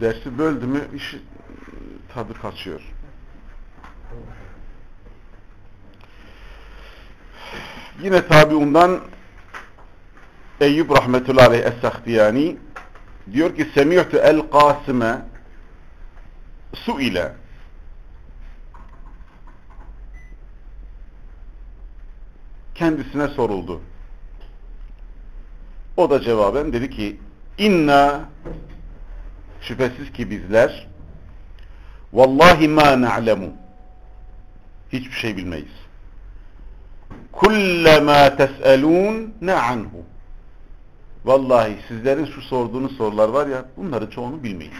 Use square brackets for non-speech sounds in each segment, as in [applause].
Dersi böldü mü iş tadı kaçıyor. Yine tabi ondan Eyüp rahmetullahi es-Sahtiyani diyor ki Semi'tu el-Kasime su ile kendisine soruldu. O da cevaben dedi ki inna şüphesiz ki bizler vallahi ma na'lemu hiçbir şey bilmeyiz. Kullama tes'elun ne anhu Vallahi sizlerin şu sorduğunuz sorular var ya bunları çoğunu bilmeyiz.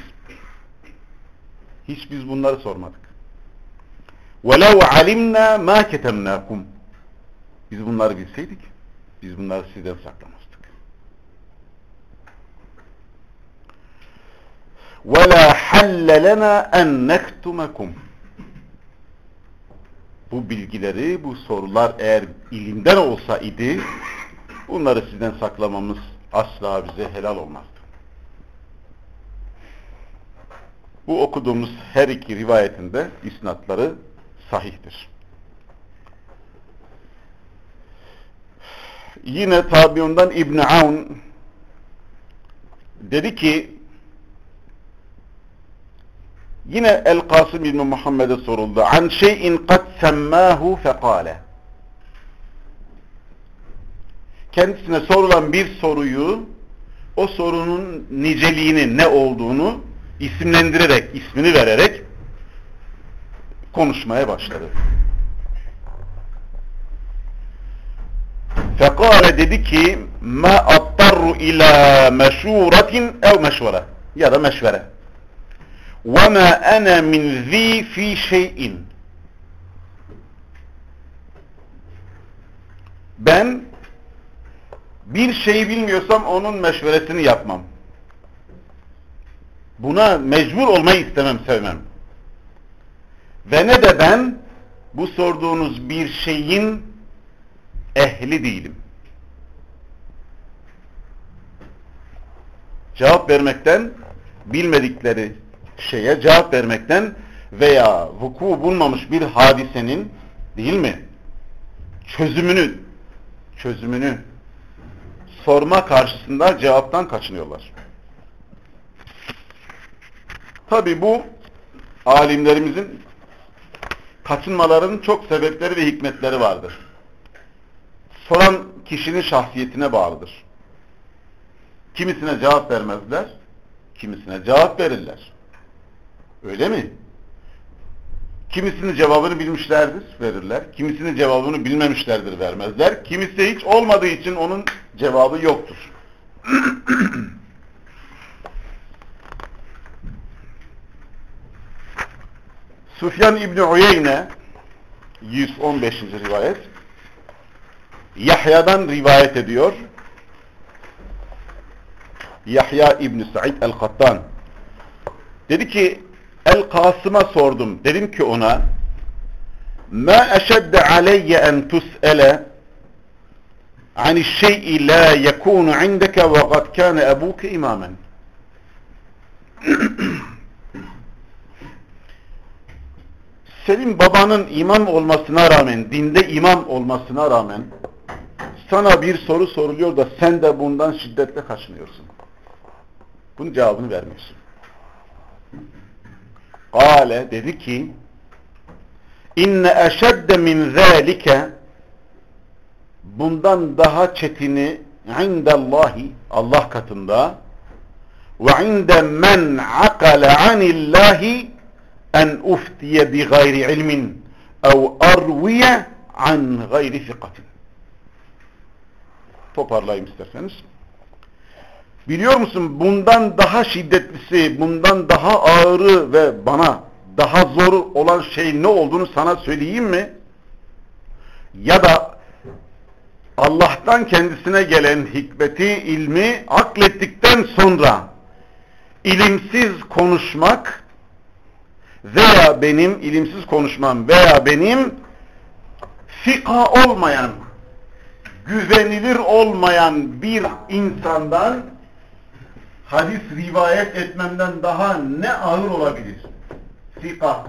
Hiç biz bunları sormadık. وَلَوْ عَلِمْنَا مَا كَتَمْنَاكُمْ Biz bunları bilseydik, biz bunları sizden saklamazdık. وَلَا حَلَّ لَنَا اَنْ نَكْتُمَكُمْ Bu bilgileri, bu sorular eğer ilimden olsa idi, bunları sizden saklamamız asla bize helal olmazdı. Bu okuduğumuz her iki rivayetinde isnatları sahihtir. Yine tabiundan İbn Aun dedi ki yine El-Kasım İbn Muhammed'e soruldu. An şeyin kad semmâhu fekâle kendisine sorulan bir soruyu o sorunun niceliğini ne olduğunu isimlendirerek, ismini vererek konuşmaya başladı. Fekale dedi ki ma attarru ila meşuratin ev meşvere ya da meşvere ve ma ana min zi fi şeyin ben bir şeyi bilmiyorsam onun meşveresini yapmam. Buna mecbur olmayı istemem, sevmem. Ve ne de ben bu sorduğunuz bir şeyin ehli değilim. Cevap vermekten, bilmedikleri şeye cevap vermekten veya vuku bulmamış bir hadisenin değil mi? Çözümünü çözümünü sorma karşısında cevaptan kaçınıyorlar. Tabi bu alimlerimizin kaçınmalarının çok sebepleri ve hikmetleri vardır. Soran kişinin şahsiyetine bağlıdır. Kimisine cevap vermezler, kimisine cevap verirler. Öyle mi? Kimisinin cevabını bilmişlerdir, verirler. Kimisinin cevabını bilmemişlerdir, vermezler. Kimisi hiç olmadığı için onun cevabı yoktur. [clears throat] Sufyan İbni Uyeyne 115. rivayet Yahya'dan rivayet ediyor. Yahya İbni Said el-Kattan dedi ki El-Kasım'a sordum. Dedim ki ona Ma eşedde aleyye en tus'ele ani şey'i la yekunu indeke ve kad kâne ebuke imamen. [clears throat] Senin babanın imam olmasına rağmen, dinde imam olmasına rağmen sana bir soru soruluyor da sen de bundan şiddetle kaçınıyorsun. Bunun cevabını vermiyorsun. Kale dedi ki inne eşedde min zâlike bundan daha çetini indallahi Allah katında ve inde men akale anillahi uftiye bi gayri ilmin ev arviye an gayri fikatin toparlayayım isterseniz. Biliyor musun bundan daha şiddetlisi bundan daha ağırı ve bana daha zor olan şey ne olduğunu sana söyleyeyim mi? Ya da Allah'tan kendisine gelen hikmeti, ilmi aklettikten sonra ilimsiz konuşmak veya benim ilimsiz konuşmam veya benim fika olmayan güvenilir olmayan bir insandan hadis rivayet etmemden daha ne ağır olabilir? Fika.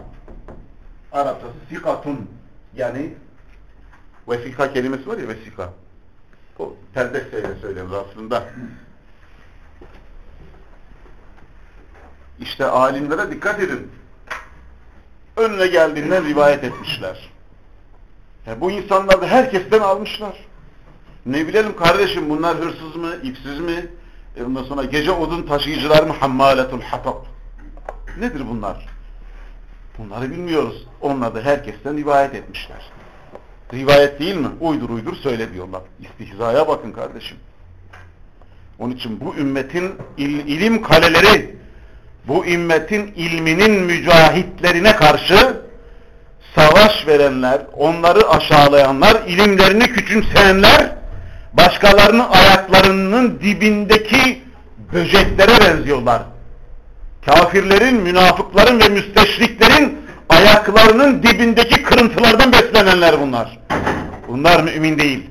Arapçası sikatun. Yani vesika kelimesi var ya vesika. O terdeseyle söylenir aslında. İşte alimlere dikkat edin. Önüne geldiğinden rivayet etmişler. Yani bu insanlar da herkesten almışlar. Ne bilelim kardeşim bunlar hırsız mı, ipsiz mi? E ondan sonra gece odun taşıyıcılar mı? Hammaletul hatab. Nedir bunlar? Bunları bilmiyoruz. Onlar da herkesten rivayet etmişler. Rivayet değil mi? Uydur uydur söyle diyorlar. İstihzaya bakın kardeşim. Onun için bu ümmetin il, ilim kaleleri, bu ümmetin ilminin mücahitlerine karşı savaş verenler, onları aşağılayanlar, ilimlerini küçümseyenler, başkalarının ayaklarının dibindeki böceklere benziyorlar. Kafirlerin, münafıkların ve müsteşriklerin ayaklarının dibindeki kırıntılardan beslenenler bunlar. Bunlar mümin değil.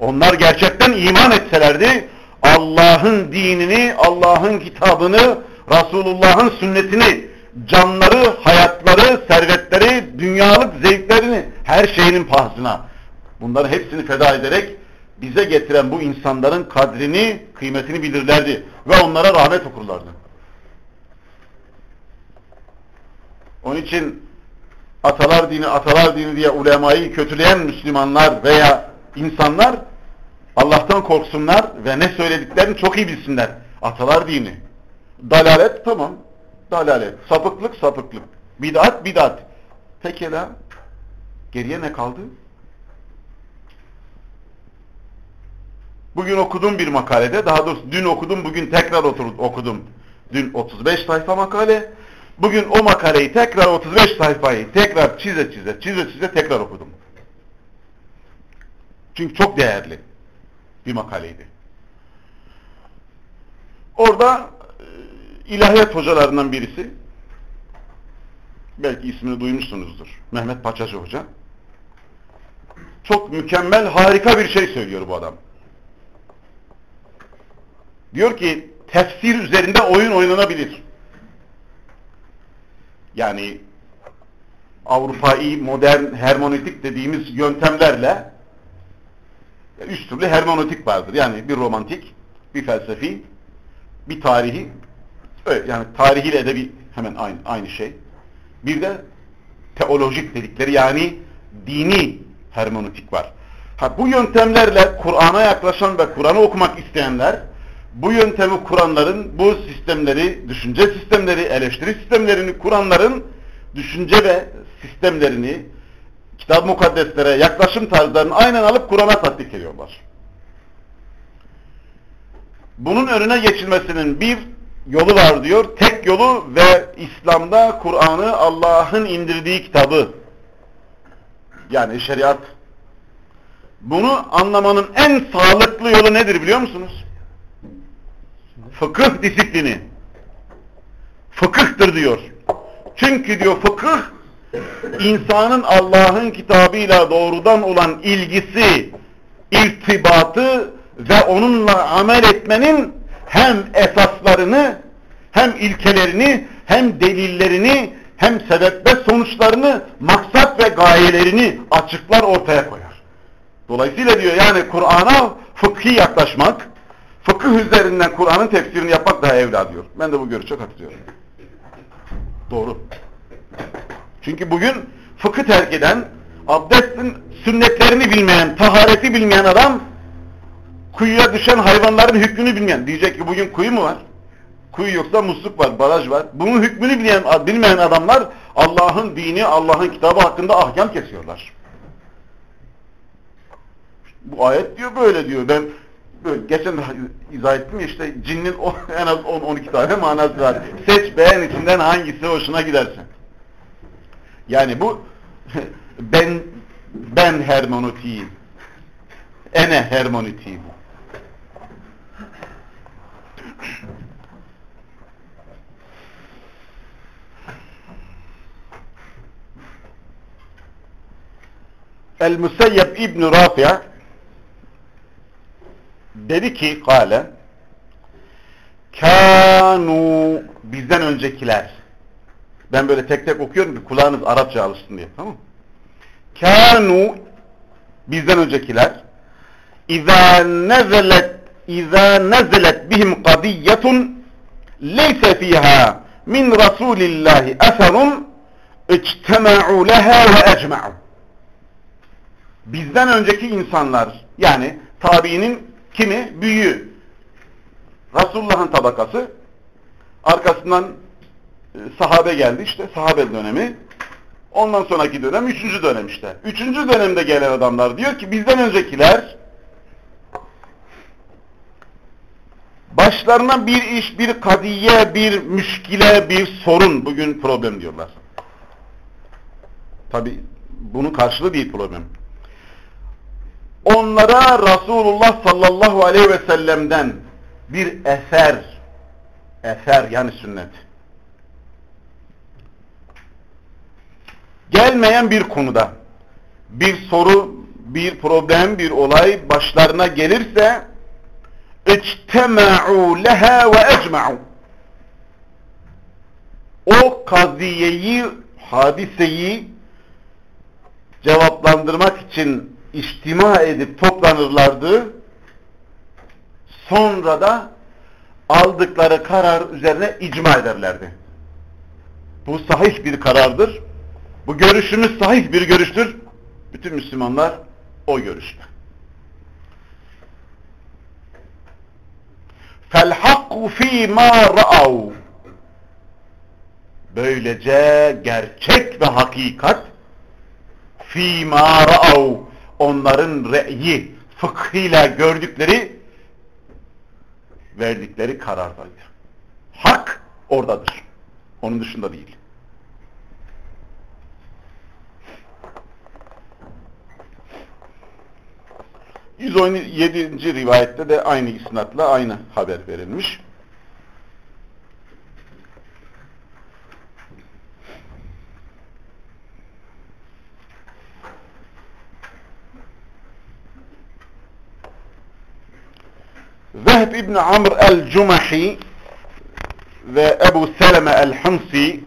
Onlar gerçekten iman etselerdi Allah'ın dinini, Allah'ın kitabını, Resulullah'ın sünnetini, canları, hayatları, servetleri, dünyalık zevklerini, her şeyinin pahasına bunların hepsini feda ederek bize getiren bu insanların kadrini, kıymetini bilirlerdi ve onlara rahmet okurlardı. Onun için atalar dini, atalar dini diye ulemayı kötüleyen Müslümanlar veya insanlar Allah'tan korksunlar ve ne söylediklerini çok iyi bilsinler. Atalar dini. Dalalet tamam. Dalalet. Sapıklık sapıklık. Bidat bidat. Pekala. Geriye ne kaldı? Bugün okudum bir makalede, daha doğrusu dün okudum, bugün tekrar okudum. Dün 35 sayfa makale, bugün o makaleyi tekrar 35 sayfayı tekrar çize çize, çize çize tekrar okudum. Çünkü çok değerli bir makaleydi. Orada ilahiyat hocalarından birisi, belki ismini duymuşsunuzdur, Mehmet Paçacı Hoca. Çok mükemmel, harika bir şey söylüyor bu adam. Diyor ki tefsir üzerinde oyun oynanabilir. Yani Avrupa'yı modern hermonetik dediğimiz yöntemlerle üç türlü hermonetik vardır. Yani bir romantik, bir felsefi, bir tarihi, yani tarihiyle edebi hemen aynı, aynı şey. Bir de teolojik dedikleri yani dini hermonetik var. Ha, bu yöntemlerle Kur'an'a yaklaşan ve Kur'an'ı okumak isteyenler bu yöntemi kuranların, bu sistemleri, düşünce sistemleri, eleştiri sistemlerini kuranların düşünce ve sistemlerini kitap mukaddeslere yaklaşım tarzlarını aynen alıp Kur'an'a tatbik ediyorlar. Bunun önüne geçilmesinin bir yolu var diyor. Tek yolu ve İslam'da Kur'an'ı Allah'ın indirdiği kitabı yani şeriat. Bunu anlamanın en sağlıklı yolu nedir biliyor musunuz? fıkıh disiplini fıkıhtır diyor. Çünkü diyor fıkıh insanın Allah'ın kitabıyla doğrudan olan ilgisi, irtibatı ve onunla amel etmenin hem esaslarını, hem ilkelerini, hem delillerini, hem sebep ve sonuçlarını, maksat ve gayelerini açıklar ortaya koyar. Dolayısıyla diyor yani Kur'an'a fıkhi yaklaşmak, fıkıh üzerinden Kur'an'ın tefsirini yapmak daha evla diyor. Ben de bu görüşe katılıyorum. Doğru. Çünkü bugün fıkıh terk eden, abdestin sünnetlerini bilmeyen, tahareti bilmeyen adam kuyuya düşen hayvanların hükmünü bilmeyen. Diyecek ki bugün kuyu mu var? Kuyu yoksa musluk var, baraj var. Bunun hükmünü bilmeyen, bilmeyen adamlar Allah'ın dini, Allah'ın kitabı hakkında ahkam kesiyorlar. Bu ayet diyor böyle diyor. Ben böyle geçen izah ettim ya işte cinnin [laughs] en az 10-12 tane manası var. Seç beğen içinden hangisi hoşuna gidersin. Yani bu [laughs] ben ben hermonotiyim. Ene hermonotiyim. El-Müseyyeb İbn Rafi' dedi ki kale kanu bizden öncekiler ben böyle tek tek okuyorum ki kulağınız Arapça alışsın diye tamam? Kanu bizden öncekiler İza nezelet İza nezelet bihim kadiyetun leyse fiha min Rasulillahi eserun leha ve ecma'u bizden önceki insanlar yani tabiinin kimi? Büyüğü. Resulullah'ın tabakası arkasından e, sahabe geldi işte sahabe dönemi ondan sonraki dönem üçüncü dönem işte. Üçüncü dönemde gelen adamlar diyor ki bizden öncekiler başlarına bir iş, bir kadiye, bir müşkile, bir sorun bugün problem diyorlar. Tabi bunun karşılığı değil problem Onlara Resulullah sallallahu aleyhi ve sellem'den bir eser, eser yani sünnet. Gelmeyen bir konuda bir soru, bir problem, bir olay başlarına gelirse اِجْتَمَعُوا لَهَا وَاَجْمَعُوا O kaziyeyi, hadiseyi cevaplandırmak için içtima edip toplanırlardı. Sonra da aldıkları karar üzerine icma ederlerdi. Bu sahih bir karardır. Bu görüşümüz sahih bir görüştür. Bütün Müslümanlar o görüşte. فَالْحَقُّ ف۪ي مَا رَأَوْا Böylece gerçek ve hakikat ف۪ي مَا onların re'yi, fıkhıyla gördükleri, verdikleri karardaydı. Hak oradadır. Onun dışında değil. ...117. rivayette de aynı isnatla aynı haber verilmiş. Vehb İbni Amr el-Cumahi ve Ebu Seleme el-Hımsi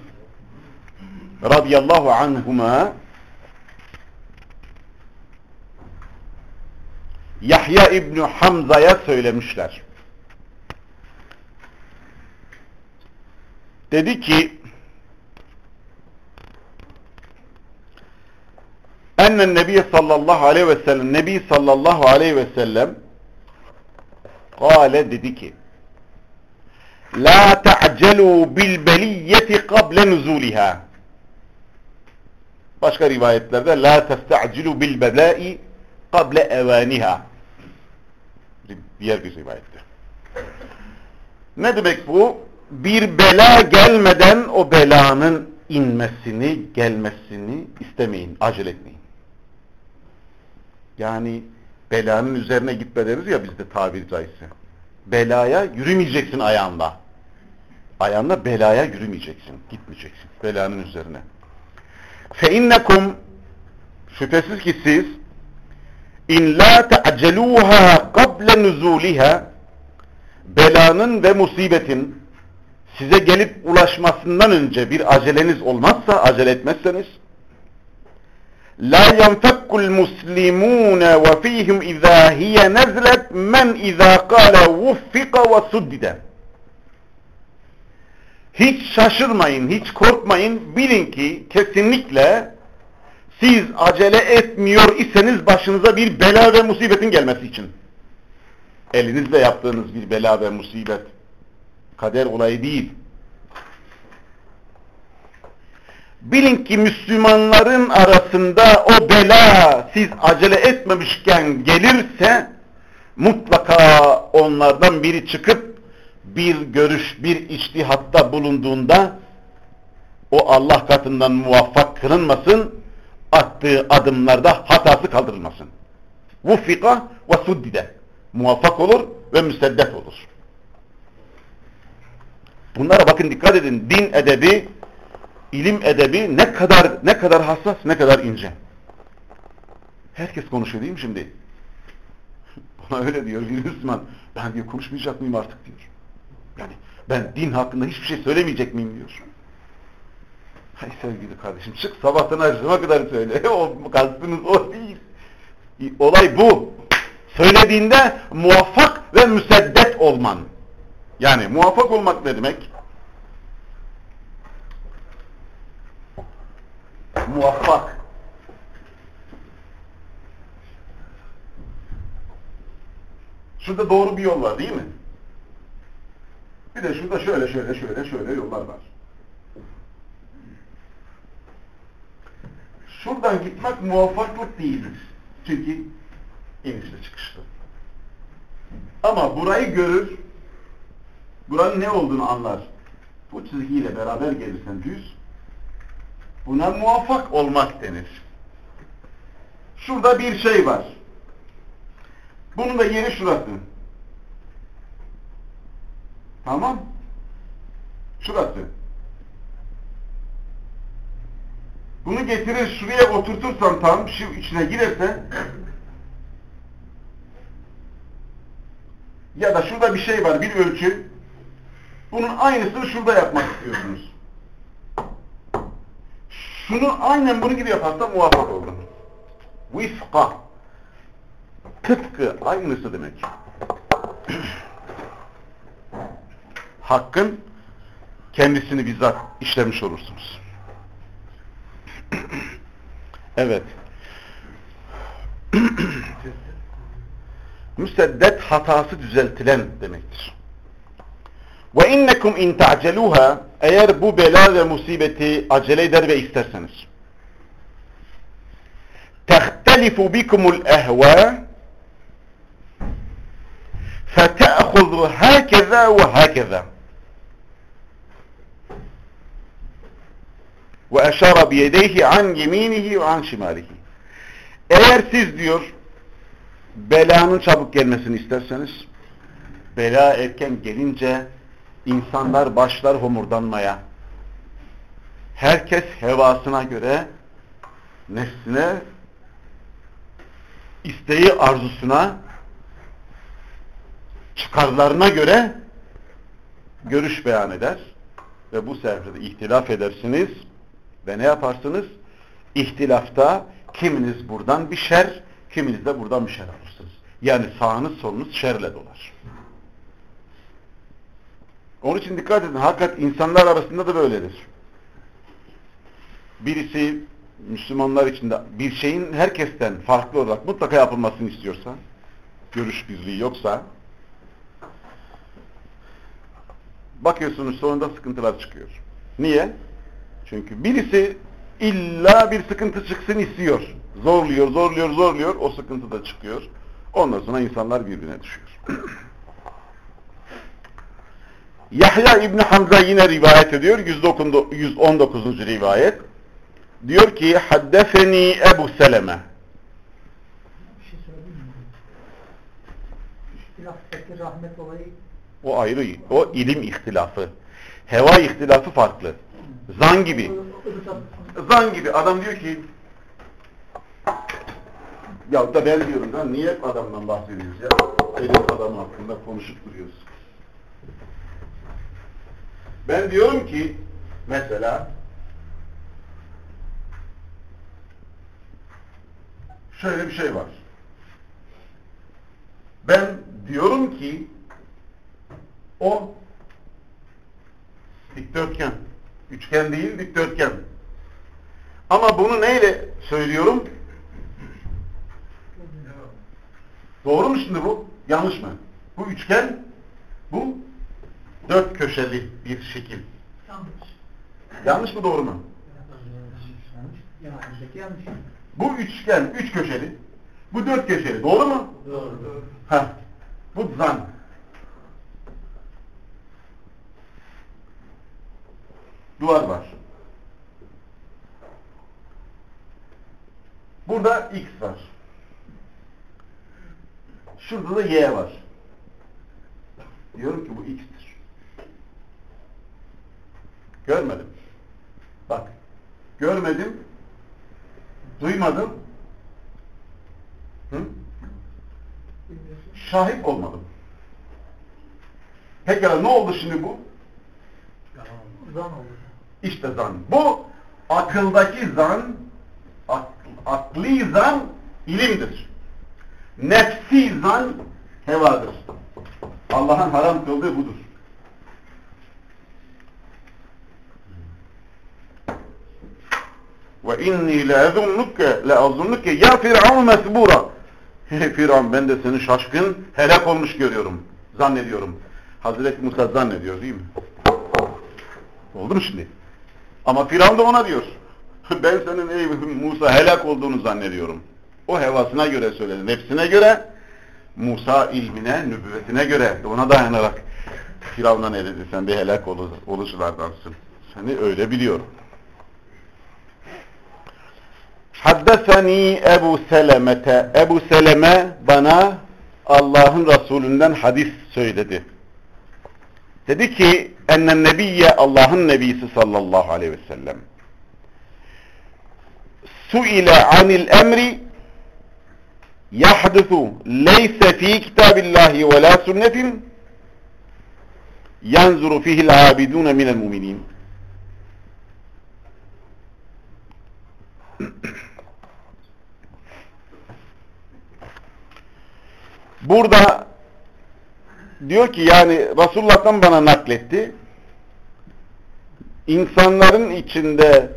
radıyallahu anhuma Yahya İbni Hamza'ya söylemişler. Dedi ki ennen nebiye sallallahu aleyhi ve sellem nebi sallallahu aleyhi ve sellem Kale dedi ki La ta'celu bil beliyeti kable nuzuliha Başka rivayetlerde La testa'cilu bil belai kable evaniha Diğer bir rivayette. Ne demek bu? Bir bela gelmeden o belanın inmesini, gelmesini istemeyin, acele etmeyin. Yani belanın üzerine gitme deriz ya bizde tabiri caizse. Belaya yürümeyeceksin ayağında. Ayağında belaya yürümeyeceksin. Gitmeyeceksin. Belanın üzerine. فَاِنَّكُمْ Şüphesiz ki siz in la te'celuha kable nuzuliha belanın ve musibetin size gelip ulaşmasından önce bir aceleniz olmazsa, acele etmezseniz La ve fihim izâ hiye nezlet men izâ kâle vuffika ve suddide. Hiç şaşırmayın, hiç korkmayın. Bilin ki kesinlikle siz acele etmiyor iseniz başınıza bir bela ve musibetin gelmesi için. Elinizle yaptığınız bir bela ve musibet. Kader olayı değil. Bilin ki Müslümanların arasında o bela siz acele etmemişken gelirse mutlaka onlardan biri çıkıp bir görüş, bir içtihatta bulunduğunda o Allah katından muvaffak kılınmasın, attığı adımlarda hatası kaldırılmasın. Vufika ve suddide. Muvaffak olur ve müseddet olur. Bunlara bakın dikkat edin. Din edebi ilim edebi ne kadar ne kadar hassas, ne kadar ince. Herkes konuşuyor değil mi şimdi? [laughs] Buna öyle diyor bir Müslüman. Ben diyor konuşmayacak mıyım artık diyor. Yani ben din hakkında hiçbir şey söylemeyecek miyim diyor. Hay sevgili kardeşim çık sabahtan akşama kadar söyle. [laughs] o kastınız o değil. Olay bu. Söylediğinde muvaffak ve müseddet olman. Yani muvaffak olmak ne demek? Muvaffak. Şurada doğru bir yol var değil mi? Bir de şurada şöyle şöyle şöyle şöyle yollar var. Şuradan gitmek muvaffaklık değildir. Çünkü inişli çıkışlı. Ama burayı görür, buranın ne olduğunu anlar. Bu çizgiyle beraber gelirsen düz, buna muvaffak olmak denir. Şurada bir şey var. Bunun da yeri şurası. Tamam. Şurası. Bunu getirir şuraya oturtursan tam şu içine girerse ya da şurada bir şey var bir ölçü bunun aynısını şurada yapmak istiyorsunuz. Şunu aynen bunu gibi yaparsan muvaffak oldun. Vifka tıpkı aynısı demek. [clears throat] Hakkın kendisini bizzat işlemiş olursunuz. [clears throat] evet. [clears throat] Müseddet hatası düzeltilen demektir. Ve innekum in ta'celuha eğer bu bela ve musibeti acele eder ve isterseniz. Tehtelifu bikumul ehva fete'huzu hakeza ve hakeza. Ve eşara biyedeyhi an yeminihi ve an şimalihi. Eğer siz diyor belanın çabuk gelmesini isterseniz bela erken gelince insanlar başlar homurdanmaya herkes hevasına göre nefsine isteği arzusuna çıkarlarına göre görüş beyan eder ve bu sefer de ihtilaf edersiniz ve ne yaparsınız? İhtilafta kiminiz buradan bir şer, kiminiz de buradan bir şer alırsınız. Yani sağınız solunuz şerle dolar. Onun için dikkat edin. Hakikat insanlar arasında da böyledir. Birisi Müslümanlar içinde bir şeyin herkesten farklı olarak mutlaka yapılmasını istiyorsa, görüş birliği yoksa, bakıyorsunuz sonunda sıkıntılar çıkıyor. Niye? Çünkü birisi illa bir sıkıntı çıksın istiyor. Zorluyor, zorluyor, zorluyor. O sıkıntı da çıkıyor. Ondan sonra insanlar birbirine düşüyor. [clears throat] Yahya İbni Hamza yine rivayet ediyor. 119. rivayet. Diyor ki Haddefeni Ebu Seleme şey söyleyeyim mi? İhtilaftaki rahmet olayı O ayrı. O ilim ihtilafı. Heva ihtilafı farklı. Zan gibi. Zan gibi. Adam diyor ki ya da ben diyorum da niye adamdan bahsediyoruz ya? Elin adam hakkında konuşup duruyoruz. Ben diyorum ki mesela şöyle bir şey var. Ben diyorum ki o dikdörtgen. Üçgen değil dikdörtgen. Ama bunu neyle söylüyorum? Doğru mu şimdi bu? Yanlış mı? Bu üçgen, bu dört köşeli bir şekil. yanlış. Yanlış mı doğru mu? Yanlış. Yanlış. yanlış. Bu üçgen, üç köşeli. Bu dört köşeli. Doğru mu? Doğru. Ha. Bu zan. Duvar var. Burada X var. Şurada da Y var. Diyorum ki bu X'tir. Görmedim. Bak, görmedim, duymadım, hı? şahit olmadım. Pekala ne oldu şimdi bu? Zan oldu. İşte zan. Bu akıldaki zan, akl, akli zan ilimdir. Nefsi zan hevadır. Allah'ın haram kıldığı budur. Ve inni le'azunnuke le'azunnuke ya Firavun mesbura. Firavun ben de seni şaşkın helak olmuş görüyorum. Zannediyorum. Hazreti Musa zannediyor değil mi? Oldu mu şimdi? Ama Firavun da ona diyor. Ben senin ey Musa helak olduğunu zannediyorum. O hevasına göre söyledi. Nefsine göre, Musa ilmine, nübüvvetine göre ona dayanarak Firavun'a ne dedi? Sen bir helak olu oluşlardansın. Seni öyle biliyorum. Haddeseni Ebu Seleme'te. Ebu Seleme bana Allah'ın Resulünden hadis söyledi. Dedi ki ennen nebiyye Allah'ın nebisi sallallahu aleyhi ve sellem suile anil emri yahdusu leyse fi kitabillahi ve la sünnetin yanzuru fihil abidun minel muminin [clears throat] Burada diyor ki yani Resulullah'tan bana nakletti. İnsanların içinde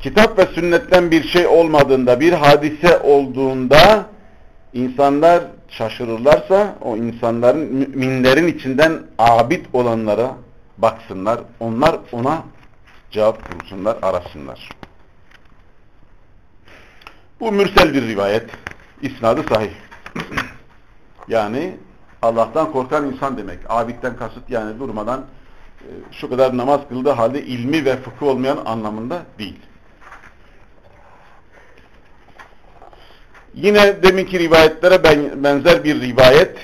kitap ve sünnetten bir şey olmadığında, bir hadise olduğunda insanlar şaşırırlarsa o insanların, müminlerin içinden abid olanlara baksınlar. Onlar ona cevap bulsunlar, arasınlar. Bu mürsel bir rivayet. İsnadı sahih. Yani Allah'tan korkan insan demek. Abidden kasıt yani durmadan e, şu kadar namaz kıldığı halde ilmi ve fıkıh olmayan anlamında değil. Yine deminki rivayetlere benzer bir rivayet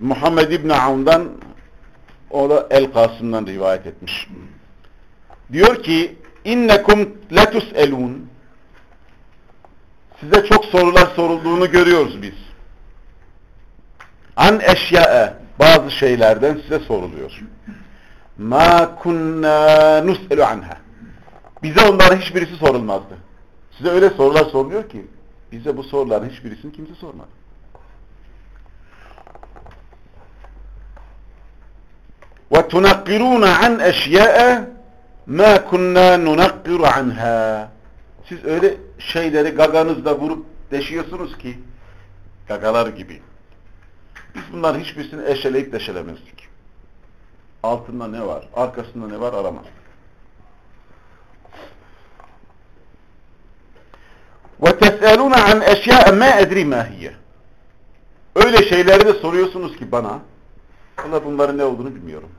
Muhammed İbni Avn'dan o da El Kasım'dan rivayet etmiş. Diyor ki innekum letus'elun size çok sorular sorulduğunu görüyoruz biz. An eşya'e bazı şeylerden size soruluyor. Ma kunna nus'elu anha. Bize onların hiçbirisi sorulmazdı. Size öyle sorular soruluyor ki bize bu soruların hiçbirisini kimse sormadı. Ve tunakkiruna an eşya'e ma kunna nunakkiru anha. Siz öyle şeyleri gaganızda vurup deşiyorsunuz ki gagalar gibi. Biz bunların hiçbirisini eşeleyip deşelemezdik. Altında ne var, arkasında ne var aramazdık. وَتَسْأَلُونَ عَنْ اَشْيَاءَ مَا اَدْرِ مَا هِيَ Öyle şeyleri de soruyorsunuz ki bana, Valla bunların ne olduğunu bilmiyorum.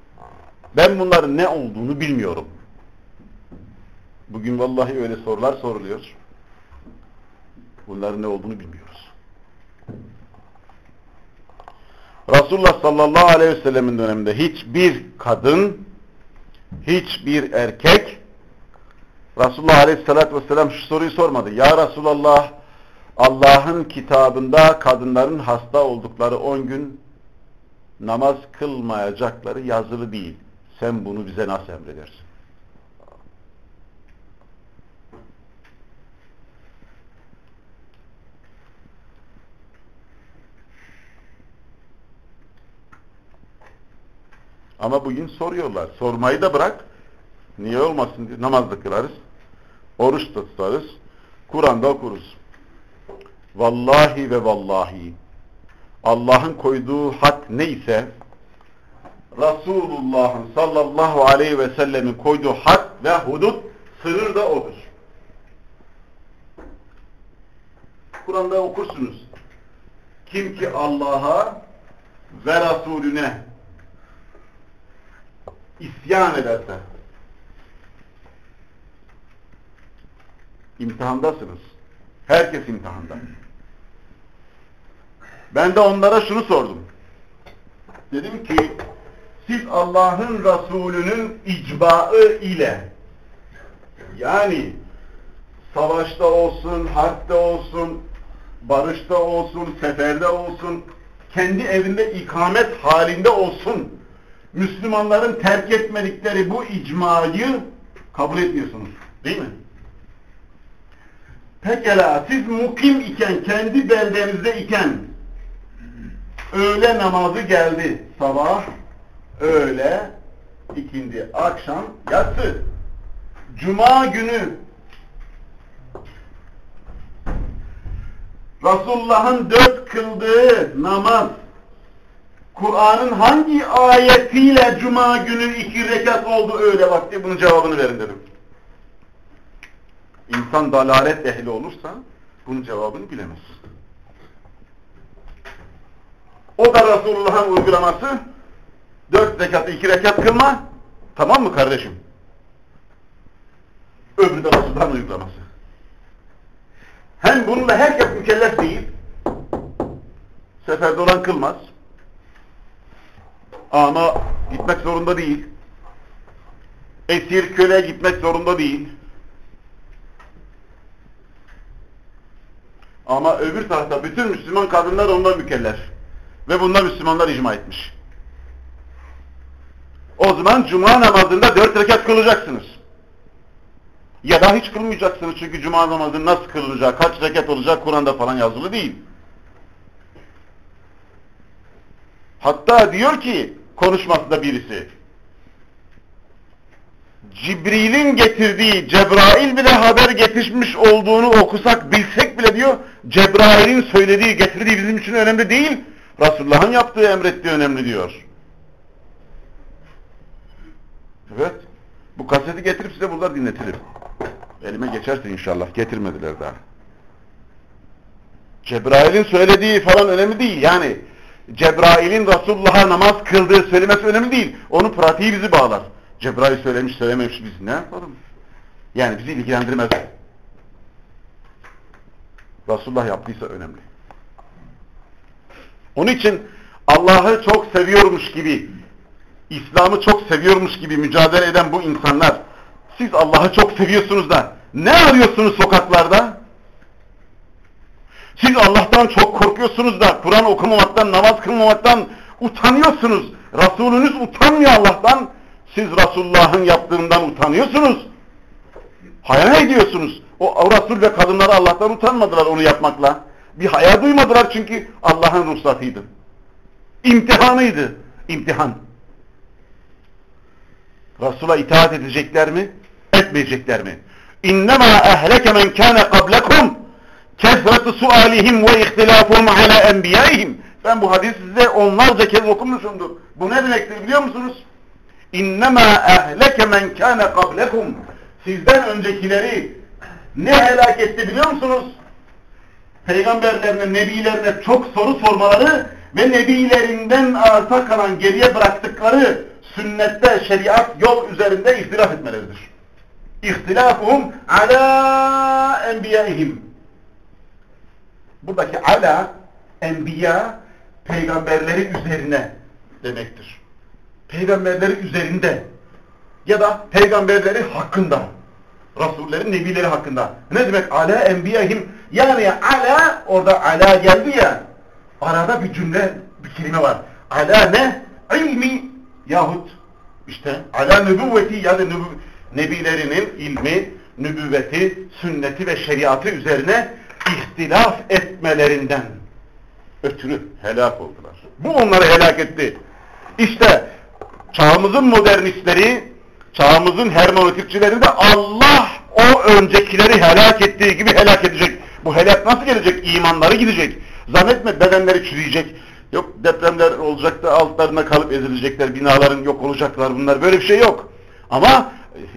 Ben bunların ne olduğunu bilmiyorum. Bugün vallahi öyle sorular soruluyor. Bunların ne olduğunu bilmiyoruz. Resulullah sallallahu aleyhi ve sellemin döneminde hiçbir kadın, hiçbir erkek Resulullah aleyhissalatü vesselam şu soruyu sormadı. Ya Resulallah Allah'ın kitabında kadınların hasta oldukları 10 gün namaz kılmayacakları yazılı değil. Sen bunu bize nasıl emredersin? Ama bugün soruyorlar. Sormayı da bırak. Niye olmasın diye. Namaz da kılarız. Oruç da tutarız. Kur'an'da okuruz. Vallahi ve vallahi Allah'ın koyduğu had neyse Resulullah'ın sallallahu aleyhi ve sellemin koyduğu had ve hudut sınır da odur. Kur'an'da okursunuz. Kim ki Allah'a ve Resulüne isyan ederse imtihandasınız. Herkes imtihanda. Ben de onlara şunu sordum. Dedim ki siz Allah'ın Resulü'nün icbaı ile yani savaşta olsun, harpte olsun barışta olsun, seferde olsun, kendi evinde ikamet halinde olsun, Müslümanların terk etmedikleri bu icmayı kabul etmiyorsunuz. Değil mi? Pekala siz mukim iken, kendi beldenizde iken öğle namazı geldi. Sabah, öğle, ikindi, akşam, yatsı. Cuma günü Resulullah'ın dört kıldığı namaz Kur'an'ın hangi ayetiyle Cuma günü iki rekat oldu öyle vakti bunun cevabını verin dedim. İnsan dalalet ehli olursa bunun cevabını bilemez. O da Resulullah'ın uygulaması dört rekatı iki rekat kılma tamam mı kardeşim? Öbürü de Resulullah'ın uygulaması. Hem bununla herkes mükellef değil. Seferde olan kılmaz. Ama gitmek zorunda değil. Esir köle gitmek zorunda değil. Ama öbür tarafta bütün Müslüman kadınlar ondan mükellef. Ve bunda Müslümanlar icma etmiş. O zaman cuma namazında dört rekat kılacaksınız. Ya da hiç kılmayacaksınız çünkü cuma namazı nasıl kılınacağı, kaç rekat olacak Kur'an'da falan yazılı değil. Hatta diyor ki konuşmasında birisi Cibril'in getirdiği Cebrail bile haber getirmiş olduğunu okusak bilsek bile diyor Cebrail'in söylediği getirdiği bizim için önemli değil Resulullah'ın yaptığı emrettiği önemli diyor. Evet. Bu kaseti getirip size bunlar dinletirim. Elime geçerse inşallah. Getirmediler daha. Cebrail'in söylediği falan önemli değil. Yani Cebrail'in Resulullah'a namaz kıldığı söylemesi önemli değil. Onun pratiği bizi bağlar. Cebrail söylemiş söylememiş biz ne yapalım? Yani bizi ilgilendirmez. Resulullah yaptıysa önemli. Onun için Allah'ı çok seviyormuş gibi, İslam'ı çok seviyormuş gibi mücadele eden bu insanlar, siz Allah'ı çok seviyorsunuz da ne arıyorsunuz sokaklarda? Siz Allah'tan çok korkuyorsunuz da Kur'an okumamaktan, namaz kılmamaktan utanıyorsunuz. Resulünüz utanmıyor Allah'tan. Siz Resulullah'ın yaptığından utanıyorsunuz. Hayal ediyorsunuz. O, o Resul ve kadınları Allah'tan utanmadılar onu yapmakla. Bir hayal duymadılar çünkü Allah'ın ruhsatıydı. İmtihanıydı. İmtihan. Resul'a itaat edecekler mi? Etmeyecekler mi? İnnemâ ehleke men kâne kablekum kesreti sualihim ve ihtilafum ala enbiyaihim. Ben bu hadisi size onlarca kez okumuşumdur. Bu ne demektir biliyor musunuz? İnnemâ ehleke men kâne kablekum. Sizden öncekileri ne helak etti biliyor musunuz? Peygamberlerine, nebilerine çok soru sormaları ve nebilerinden arta kalan geriye bıraktıkları sünnette, şeriat, yol üzerinde ihtilaf etmeleridir. İhtilafuhum ala enbiyaihim. Buradaki ala, enbiya, peygamberleri üzerine demektir. Peygamberleri üzerinde ya da peygamberleri hakkında. Rasullerin, nebileri hakkında. Ne demek ala enbiyahim? Yani ala, orada ala geldi ya, arada bir cümle, bir kelime var. Ala ne? İlmi yahut işte ala nübüvveti ya da nübü, nebilerinin ilmi, nübüvveti, sünneti ve şeriatı üzerine ihtilaf etmelerinden ötürü helak oldular. Bu onları helak etti. İşte çağımızın modernistleri, çağımızın hermenötikçileri de Allah o öncekileri helak ettiği gibi helak edecek. Bu helak nasıl gelecek? İmanları gidecek. Zannetme bedenleri çürüyecek. Yok depremler olacak da altlarına kalıp ezilecekler, binaların yok olacaklar bunlar. Böyle bir şey yok. Ama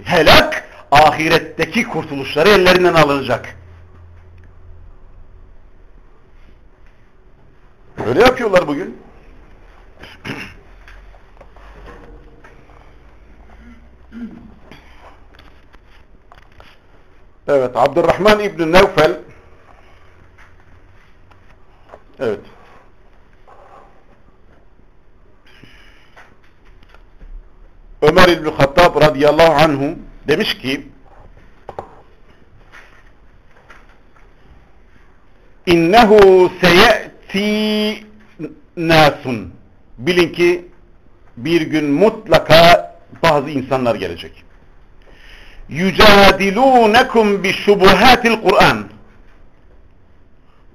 helak ahiretteki kurtuluşları ellerinden alınacak. Öyle yapıyorlar bugün. Evet, Abdurrahman İbn Nevfel Evet. Ömer İbn Hattab radıyallahu anhu demiş ki innehu seyeti nasun bilin ki bir gün mutlaka bazı insanlar gelecek. Yücadilunekum bi şubuhatil Kur'an.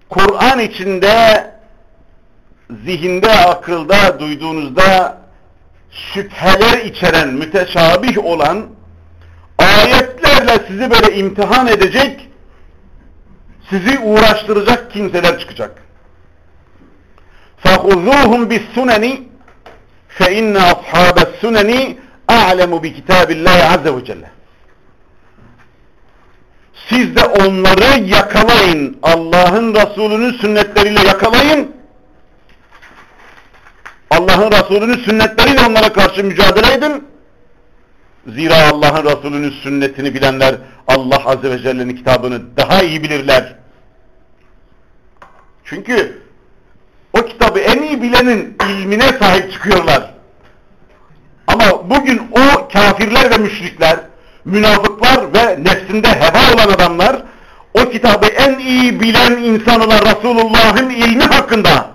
Kur'an içinde zihinde, akılda, duyduğunuzda şüpheler içeren, müteşabih olan ayetlerle sizi böyle imtihan edecek, sizi uğraştıracak kimseler çıkacak. فَخُذُوهُمْ بِالسُّنَنِ فَاِنَّ أَصْحَابَ السُّنَنِ أَعْلَمُ بِكِتَابِ اللّٰهِ عَزَّ وَجَلَّ Siz de onları yakalayın. Allah'ın Resulü'nün sünnetleriyle yakalayın. Allah'ın Resulü'nün sünnetleriyle onlara karşı mücadele edin. Zira Allah'ın Resulü'nün sünnetini bilenler Allah Azze ve Celle'nin kitabını daha iyi bilirler. Çünkü o kitabı en iyi bilenin ilmine sahip çıkıyorlar. Ama bugün o kafirler ve müşrikler, münafıklar ve nefsinde heva olan adamlar o kitabı en iyi bilen insan olan Resulullah'ın ilmi hakkında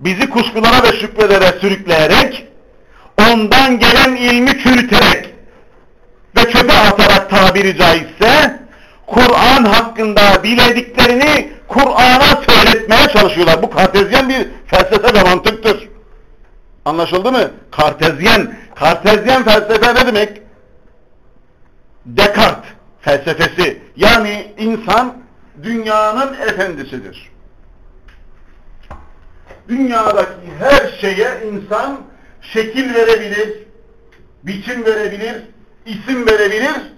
bizi kuşkulara ve şüphelere sürükleyerek ondan gelen ilmi çürüterek ve çöpe atarak tabiri caizse Kur'an hakkında bilediklerini Kur'an'a söyletmeye çalışıyorlar. Bu kartezyen bir felsefe ve mantıktır. Anlaşıldı mı? Kartezyen. Kartezyen felsefe ne demek? Descartes felsefesi. Yani insan dünyanın efendisidir. Dünyadaki her şeye insan şekil verebilir, biçim verebilir, isim verebilir.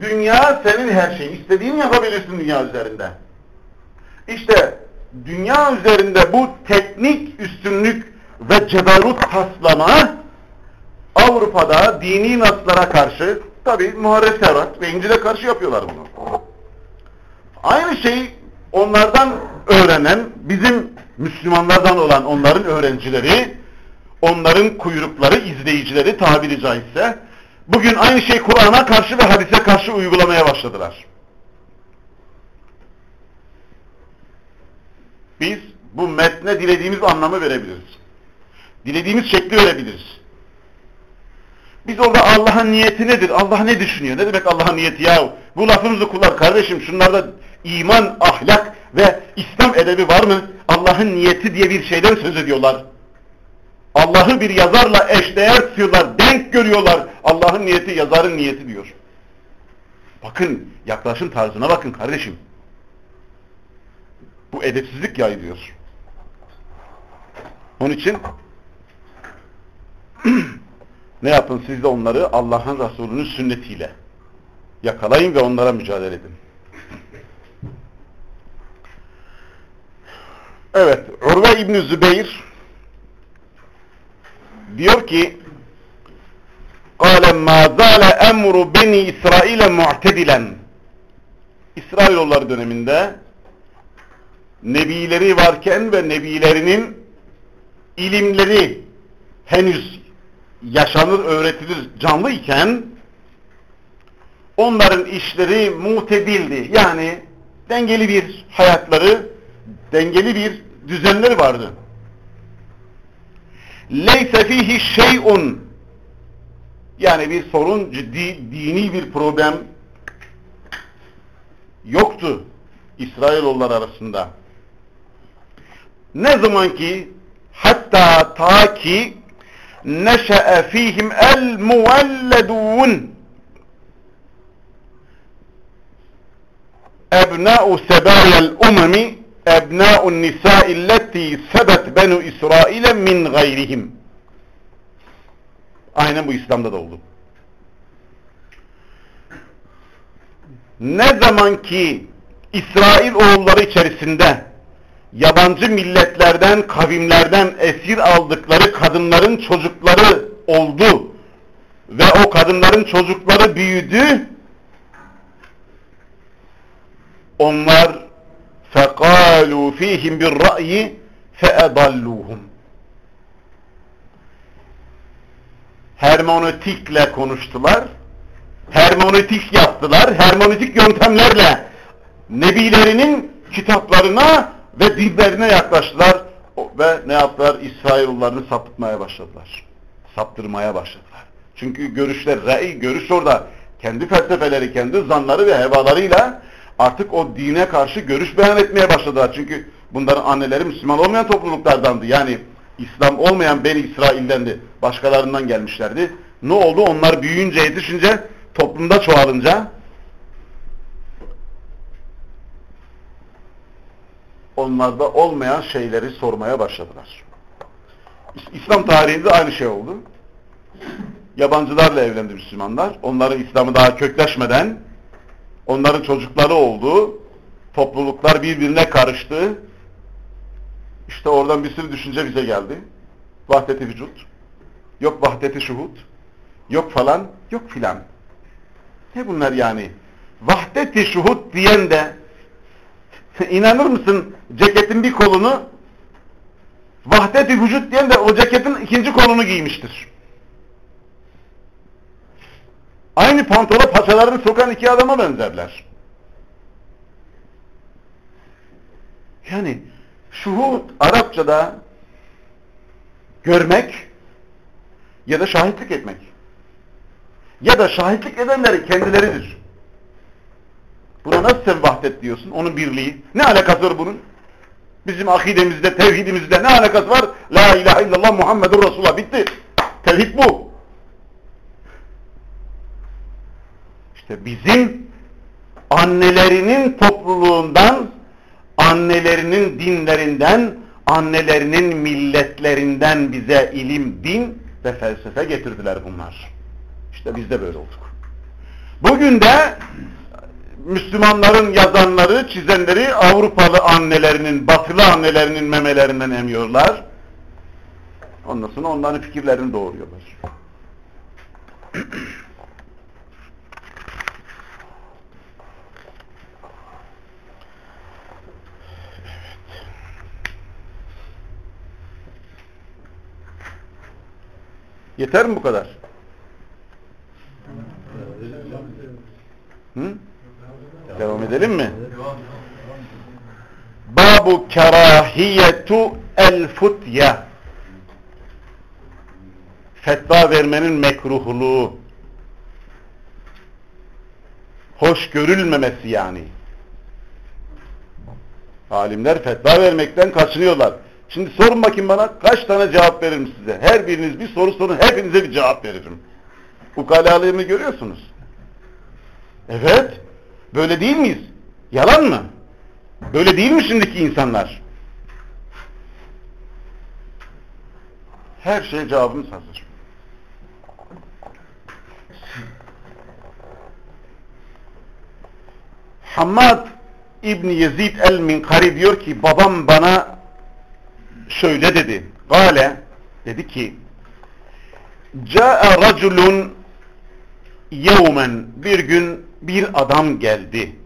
Dünya senin her şeyin. İstediğini yapabilirsin dünya üzerinde. İşte dünya üzerinde bu teknik üstünlük ve ceberut taslama Avrupa'da dini naslara karşı tabi Muharref Tevrat ve İncil'e karşı yapıyorlar bunu. Aynı şeyi onlardan öğrenen bizim Müslümanlardan olan onların öğrencileri onların kuyrukları, izleyicileri tabiri caizse bugün aynı şey Kur'an'a karşı ve hadise karşı uygulamaya başladılar. Biz bu metne dilediğimiz anlamı verebiliriz. Dilediğimiz şekli verebiliriz. Biz orada Allah'ın niyeti nedir? Allah ne düşünüyor? Ne demek Allah'ın niyeti ya? Bu lafınızı kullan kardeşim. Şunlarda iman, ahlak ve İslam edebi var mı? Allah'ın niyeti diye bir şeyden söz ediyorlar. Allah'ı bir yazarla eşdeğer tutuyorlar, denk görüyorlar. Allah'ın niyeti yazarın niyeti diyor. Bakın yaklaşım tarzına bakın kardeşim. Bu edepsizlik yayılıyor. Onun için [clears throat] ne yapın siz de onları Allah'ın Resulü'nün sünnetiyle yakalayın ve onlara mücadele edin. Evet, Urve İbni Zübeyir diyor ki قال ما زال emru beni İsrail'e mu'tedilen İsrailoğulları döneminde nebileri varken ve nebilerinin ilimleri henüz yaşanır, öğretilir, canlı iken onların işleri mutedildi. Yani dengeli bir hayatları, dengeli bir düzenleri vardı. Leyse fihi şey'un yani bir sorun, ciddi, dini bir problem yoktu İsrailoğullar arasında. Ne zaman ki hatta ta ki neşe'e fihim el muvelledun ebna'u sebayel umemi ebna'u nisa'illeti sebet benu İsrail'e min gayrihim aynen bu İslam'da da oldu ne zaman ki İsrail oğulları içerisinde yabancı milletlerden, kavimlerden esir aldıkları kadınların çocukları oldu ve o kadınların çocukları büyüdü. Onlar فَقَالُوا ف۪يهِمْ بِالرَّأْيِ فَاَضَلُّوهُمْ Hermonetikle konuştular. Hermonetik yaptılar. Hermonetik yöntemlerle nebilerinin kitaplarına ve dinlerine yaklaştılar ve ne yaptılar? İsrailoğullarını sapıtmaya başladılar. Saptırmaya başladılar. Çünkü görüşler, rey, görüş orada kendi felsefeleri, kendi zanları ve hevalarıyla artık o dine karşı görüş beyan etmeye başladılar. Çünkü bunların anneleri Müslüman olmayan topluluklardandı. Yani İslam olmayan Beni İsrail'dendi. Başkalarından gelmişlerdi. Ne oldu? Onlar büyüyünce, yetişince, toplumda çoğalınca onlarda olmayan şeyleri sormaya başladılar. İslam tarihinde aynı şey oldu. Yabancılarla evlendi Müslümanlar. Onların İslam'ı daha kökleşmeden onların çocukları oldu. Topluluklar birbirine karıştı. İşte oradan bir sürü düşünce bize geldi. Vahdeti vücut. Yok vahdeti şuhut. Yok falan. Yok filan. Ne bunlar yani? Vahdeti şuhut diyen de [laughs] inanır mısın ceketin bir kolunu vahdeti vücut diyen de o ceketin ikinci kolunu giymiştir. Aynı pantolon paçalarını sokan iki adama benzerler. Yani şuhud Arapçada görmek ya da şahitlik etmek. Ya da şahitlik edenleri kendileridir. Buna nasıl sen vahdet diyorsun? Onun birliği. Ne alakası var bunun? Bizim akidemizde, tevhidimizde ne alakası var? La ilahe illallah Muhammedur Resulullah. Bitti. Tevhid bu. İşte bizim annelerinin topluluğundan, annelerinin dinlerinden, annelerinin milletlerinden bize ilim, din ve felsefe getirdiler bunlar. İşte biz de böyle olduk. Bugün de Müslümanların yazanları, çizenleri Avrupalı annelerinin, batılı annelerinin memelerinden emiyorlar. Ondan sonra onların fikirlerini doğuruyorlar. [clears throat] Yeter mi bu kadar? Hı? Devam edelim mi? Babu kerahiyetu el futya Fetva vermenin mekruhluğu hoş görülmemesi yani. Alimler fetva vermekten kaçınıyorlar. Şimdi sorun bakayım bana kaç tane cevap veririm size. Her biriniz bir soru sorun hepinize bir cevap veririm. Ukalalığımı görüyorsunuz. Evet. Böyle değil miyiz? Yalan mı? Böyle değil mi şimdiki insanlar? Her şey cevabımız hazır. Hammad İbni Yezid el-Minkari diyor ki babam bana şöyle dedi. Gale dedi ki Câe raculun yevmen. Bir gün bir adam geldi.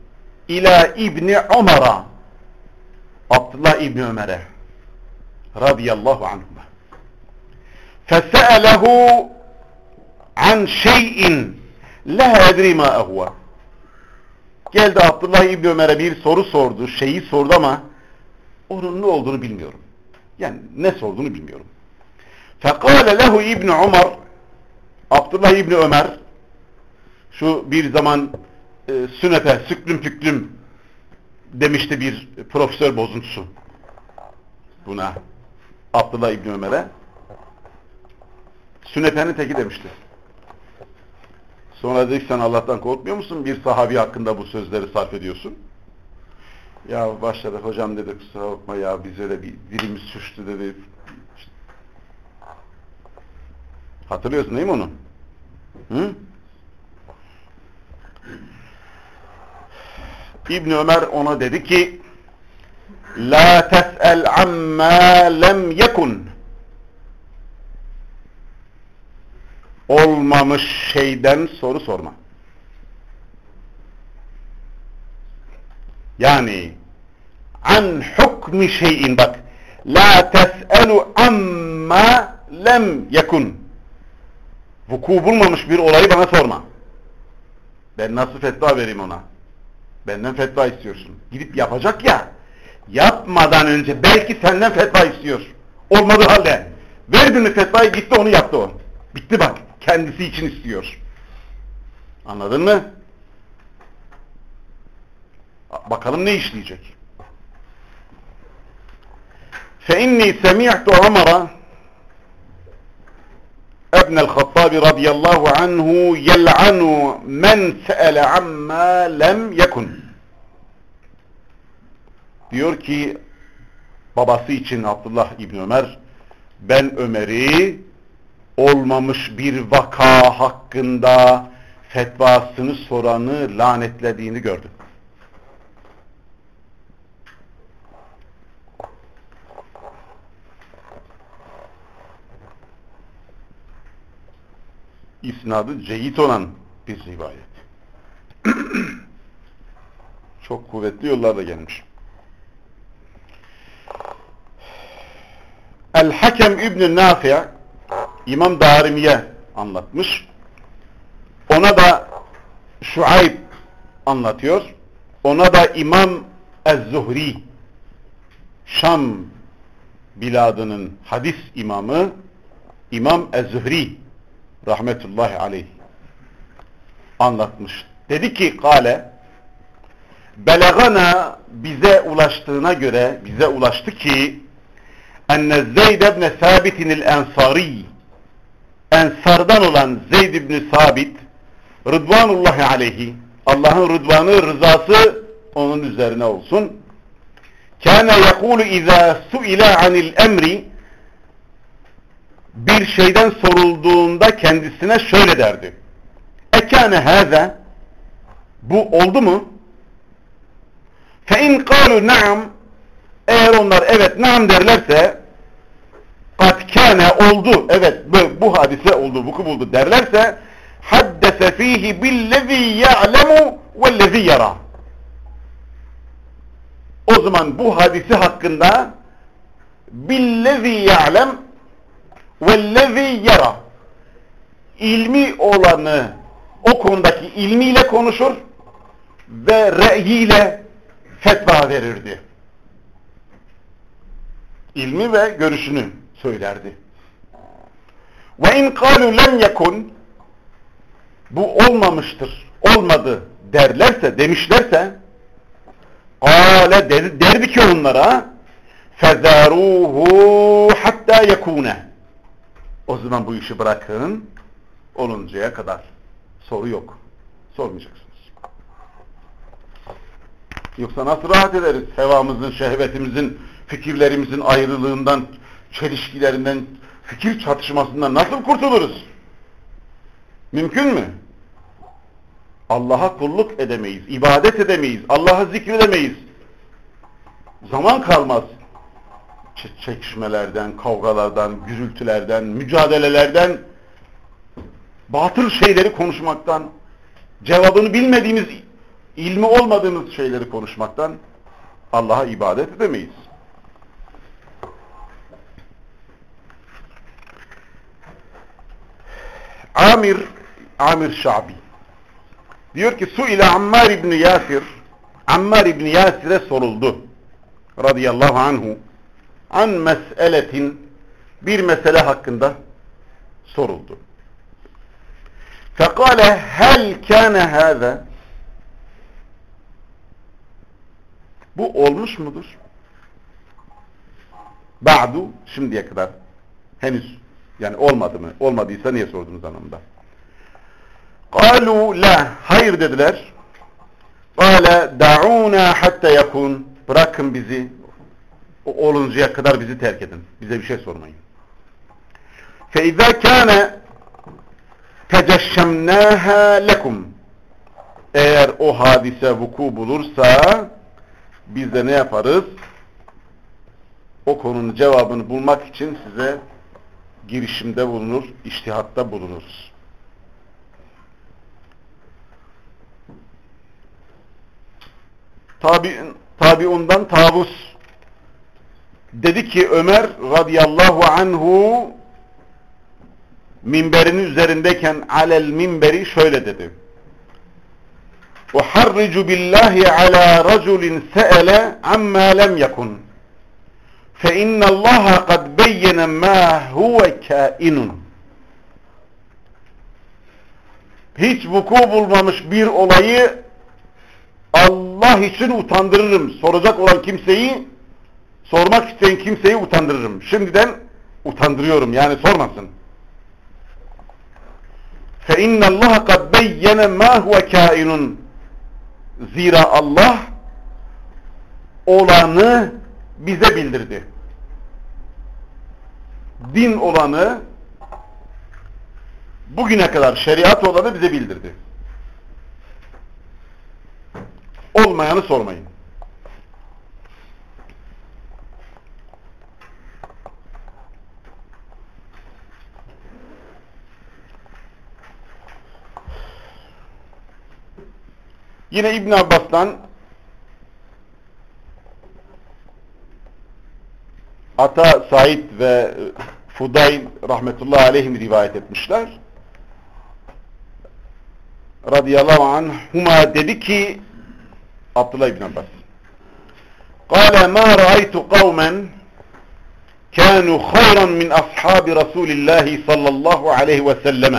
İla İbni Ömer'a. Abdullah İbni Ömer'e. Radıyallahu anhuma. Fese'elehu an şeyin. La edri ma ehve geldi Abdullah İbni Ömer'e bir soru sordu. Şeyi sordu ama onun ne olduğunu bilmiyorum yani ne sorduğunu bilmiyorum fekale lehu İbni Ömer Abdullah İbni Ömer şu bir zaman e, sünepe, süklüm püklüm demişti bir profesör bozuntusu buna. Abdullah İbni Ömer'e. Sünepenin teki demişti. Sonra dedik sen Allah'tan korkmuyor musun? Bir sahabi hakkında bu sözleri sarf ediyorsun. Ya başladı hocam dedi kusura bakma ya bize de bir dilimiz suçtu dedi. Hatırlıyorsun değil mi onu? Hı? İbn Ömer ona dedi ki La tes'el amma lem yekun Olmamış şeyden soru sorma. Yani an hukmi şeyin bak la tes'elu amma lem yekun vuku bulmamış bir olayı bana sorma. Ben nasıl fetva vereyim ona? Benden fetva istiyorsun. Gidip yapacak ya. Yapmadan önce belki senden fetva istiyor. Olmadığı halde. Verdin mi fetvayı gitti onu yaptı o. Bitti bak. Kendisi için istiyor. Anladın mı? Bakalım ne işleyecek. فإني سمعت عمر ابن الخطاب رضي الله عنه يلعن من سأل عما لم يكن diyor ki babası için Abdullah İbni Ömer ben Ömer'i olmamış bir vaka hakkında fetvasını soranı lanetlediğini gördüm. İsnadı ceyit olan bir rivayet. [clears throat] Çok kuvvetli yollarla gelmiş. El-Hakem İbn-i Nafi' İmam Darimiye anlatmış. Ona da Şuayb anlatıyor. Ona da İmam Ez-Zuhri Şam biladının hadis imamı İmam Ez-Zuhri rahmetullahi aleyh anlatmış. Dedi ki kale belagana bize ulaştığına göre bize ulaştı ki enne Zeyd ibn Sabit'in el-Ensari Ensardan olan Zeyd ibn Sabit Rıdvanullahi aleyhi Allah'ın rıdvanı, rızası onun üzerine olsun. Kâne yekûlu izâ su'ilâ anil emri bir şeyden sorulduğunda kendisine şöyle derdi. Ekâne hâze bu oldu mu? Fe in na'am eğer onlar evet naam derlerse kat kâne oldu evet bu, bu hadise oldu vuku buldu derlerse haddese fihi billezî ya'lemu vellezî yara o zaman bu hadisi hakkında billezî ya'lem vellezî yara ilmi olanı o konudaki ilmiyle konuşur ve re'yiyle fetva verirdi. İlmi ve görüşünü söylerdi. İn kalu lem yekun bu olmamıştır, olmadı derlerse, demişlerse kâle der, derdi ki onlara fezaruhu hatta yekune o zaman bu işi bırakın oluncaya kadar. Soru yok. Sormayacaksınız. Yoksa nasıl rahat ederiz? Hevamızın, şehvetimizin, fikirlerimizin ayrılığından, çelişkilerinden, fikir çatışmasından nasıl kurtuluruz? Mümkün mü? Allah'a kulluk edemeyiz, ibadet edemeyiz, Allah'ı zikredemeyiz. Zaman kalmaz çekişmelerden, kavgalardan, gürültülerden, mücadelelerden, batıl şeyleri konuşmaktan, cevabını bilmediğimiz, ilmi olmadığımız şeyleri konuşmaktan Allah'a ibadet edemeyiz. Amir, Amir Şabi diyor ki su ile Ammar İbni Yasir Ammar İbni Yasir'e soruldu radıyallahu anhu an meseletin bir mesele hakkında soruldu. Fekale hel kâne hâze bu olmuş mudur? Ba'du şimdiye kadar henüz yani olmadı mı? Olmadıysa niye sordunuz anlamda? Kalu la hayır dediler. Kale da'una hatta yakun bırakın bizi oluncaya kadar bizi terk edin. Bize bir şey sormayın. فَاِذَا كَانَ تَجَشَّمْنَاهَا لَكُمْ Eğer o hadise vuku bulursa biz de ne yaparız? O konunun cevabını bulmak için size girişimde bulunur, iştihatta bulunuruz. Tabi, tabi ondan tavus Dedi ki Ömer radıyallahu anhu minberin üzerindeyken alel minberi şöyle dedi. Uharricu billahi ala raculin se'ele amma lem yakun. Fe innallaha kad beyyene ma huve kainun. Hiç vuku bulmamış bir olayı Allah için utandırırım. Soracak olan kimseyi sormak isteyen kimseyi utandırırım. Şimdiden utandırıyorum yani sormasın. فَاِنَّ اللّٰهَ قَدْ بَيَّنَ مَا هُوَ كَائِنٌ Zira Allah olanı bize bildirdi. Din olanı bugüne kadar şeriat olanı bize bildirdi. Olmayanı sormayın. Yine İbn Abbas'tan Ata Said ve Fudayl rahmetullahi aleyhim rivayet etmişler. Radıyallahu anhuma dedi ki Abdullah İbn Abbas قال ما رأيت قوما كانوا خيرا من أصحاب رسول الله صلى الله عليه وسلم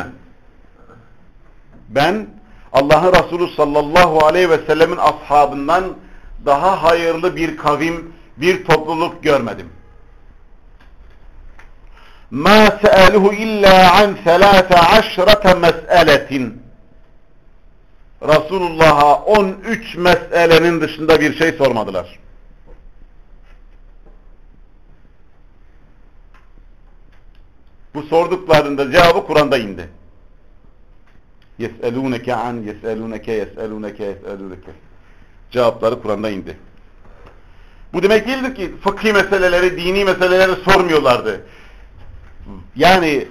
ben Allah'ın Resulü sallallahu aleyhi ve sellemin ashabından daha hayırlı bir kavim, bir topluluk görmedim. Ma se'aluhu illa an selâfe aşrata mes'eletin. Resulullah'a 13 meselenin dışında bir şey sormadılar. Bu sorduklarında cevabı Kur'an'da indi. Yes'elûneke an, yes'elûneke, yes'elûneke, yes'elûneke. Cevapları Kur'an'da indi. Bu demek değildir ki fıkhi meseleleri, dini meseleleri sormuyorlardı. Yani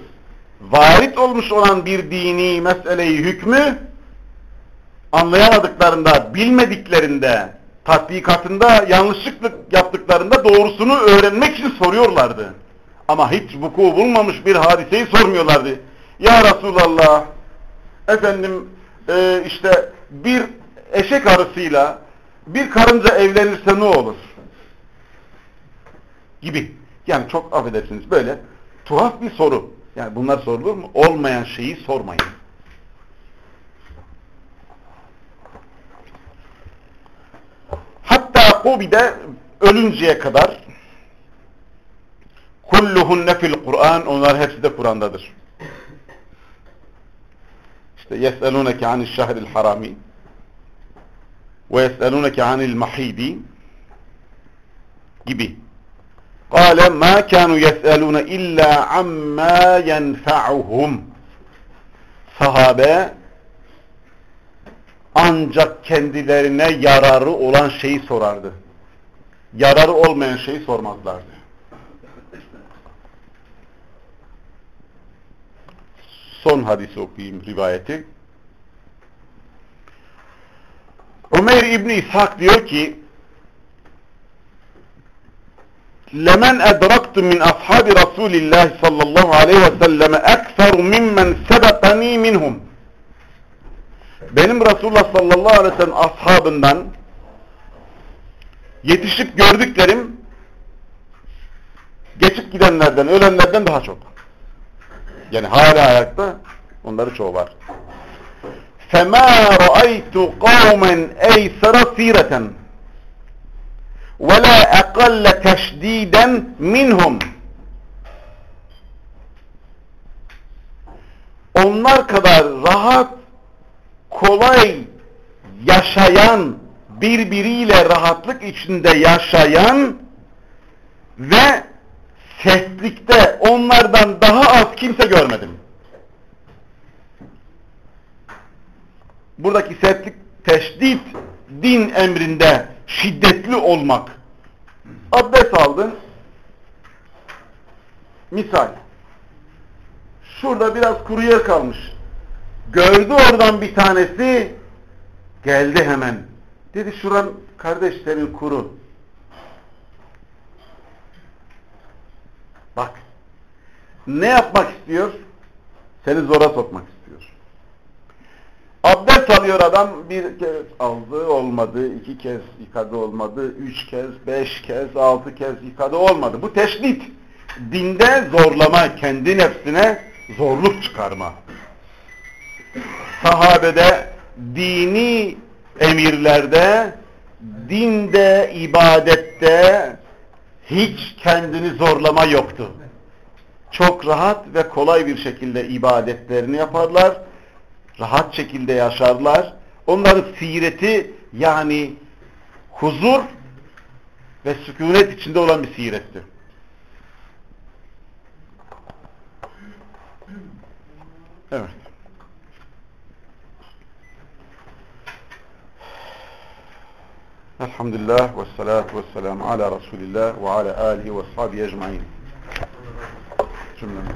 varit olmuş olan bir dini meseleyi hükmü anlayamadıklarında, bilmediklerinde, tatbikatında yanlışlık yaptıklarında doğrusunu öğrenmek için soruyorlardı. Ama hiç vuku bulmamış bir hadiseyi sormuyorlardı. Ya Resulallah efendim e, işte bir eşek arısıyla bir karınca evlenirse ne olur? Gibi. Yani çok affedersiniz böyle tuhaf bir soru. Yani bunlar sorulur mu? Olmayan şeyi sormayın. Hatta Kubi'de ölünceye kadar kulluhunne fil Kur'an onlar hepsi de Kur'an'dadır. İşte yes'elûneke anil şehril harami ve yes'elûneke anil mahidi gibi. Kâle mâ kânû yes'elûne illâ ammâ yenfa'uhum. Sahabe ancak kendilerine yararı olan şeyi sorardı. Yararı olmayan şeyi sormazlardı. Son hadisi okuyayım rivayeti. Ömer İbni İshak diyor ki لمن أدركت من أصحاب رسول الله صلى الله عليه وسلم أكثر ممن سبقني منهم benim Resulullah sallallahu aleyhi ve sellem ashabından yetişip gördüklerim geçip gidenlerden, ölenlerden daha çok. Yani hala ayakta onları çoğu var. فَمَا رَأَيْتُ قَوْمًا اَيْسَرَ سِيرَةً وَلَا اَقَلَّ تَشْد۪يدًا minhum. Onlar kadar rahat, kolay yaşayan, birbiriyle rahatlık içinde yaşayan ve sertlikte onlardan daha az kimse görmedim. Buradaki sertlik, teşdit, din emrinde şiddetli olmak. Abdest aldın. Misal. Şurada biraz kuru yer kalmış. Gördü oradan bir tanesi. Geldi hemen. Dedi şuran kardeş senin kuru. Bak. Ne yapmak istiyor? Seni zora sokmak istiyor. Abdest alıyor adam bir kez aldı olmadı, iki kez yıkadı olmadı, üç kez, beş kez, altı kez yıkadı olmadı. Bu teşbit. Dinde zorlama, kendi nefsine zorluk çıkarma. Sahabede, dini emirlerde, dinde, ibadette hiç kendini zorlama yoktu. Çok rahat ve kolay bir şekilde ibadetlerini yaparlar rahat şekilde yaşarlar. Onların sireti yani huzur ve sükunet içinde olan bir siretti. Evet. Elhamdülillah ve salatu ve selamu ala Resulillah ve ala alihi ve sahibi ecmain. Cümlemiz.